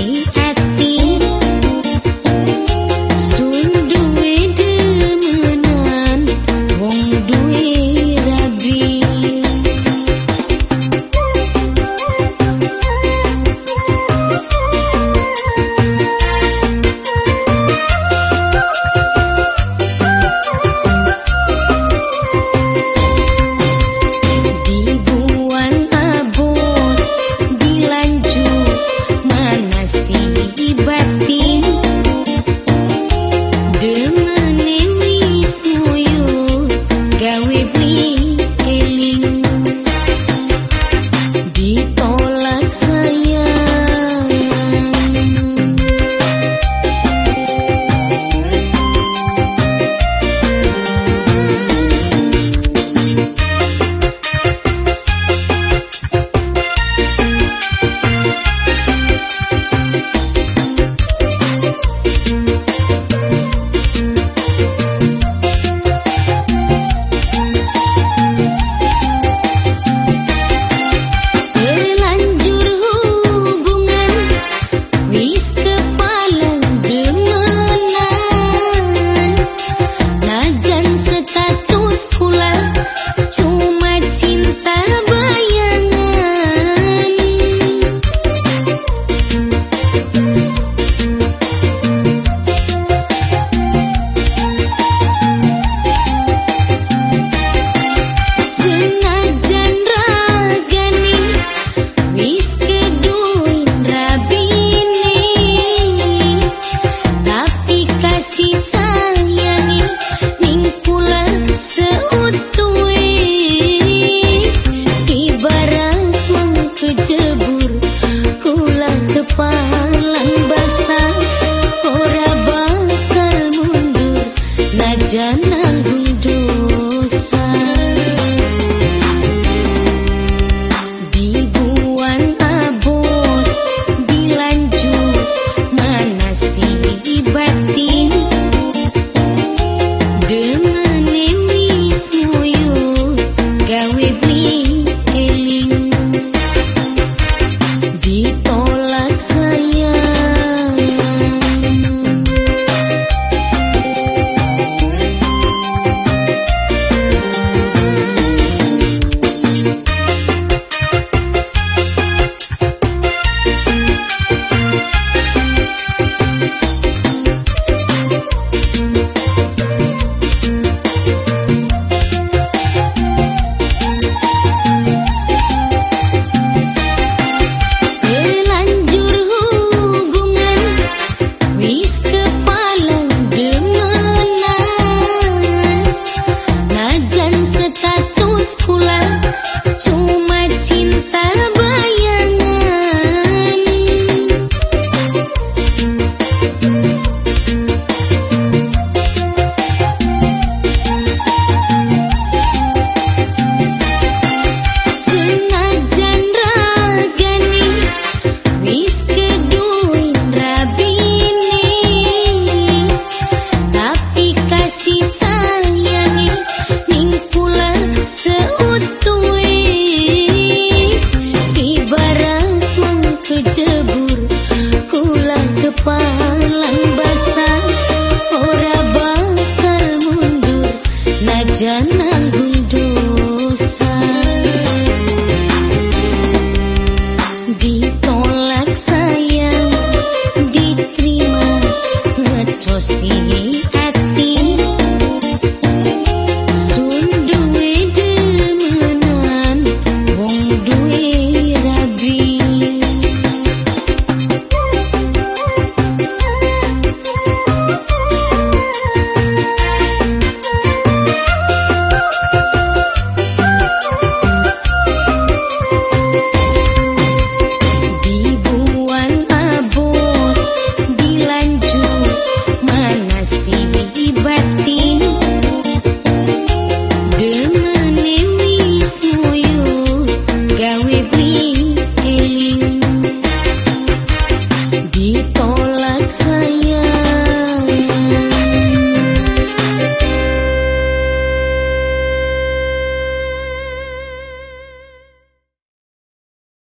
see. aja nanggung dosa. Ditolak sayang Diterima ngetosin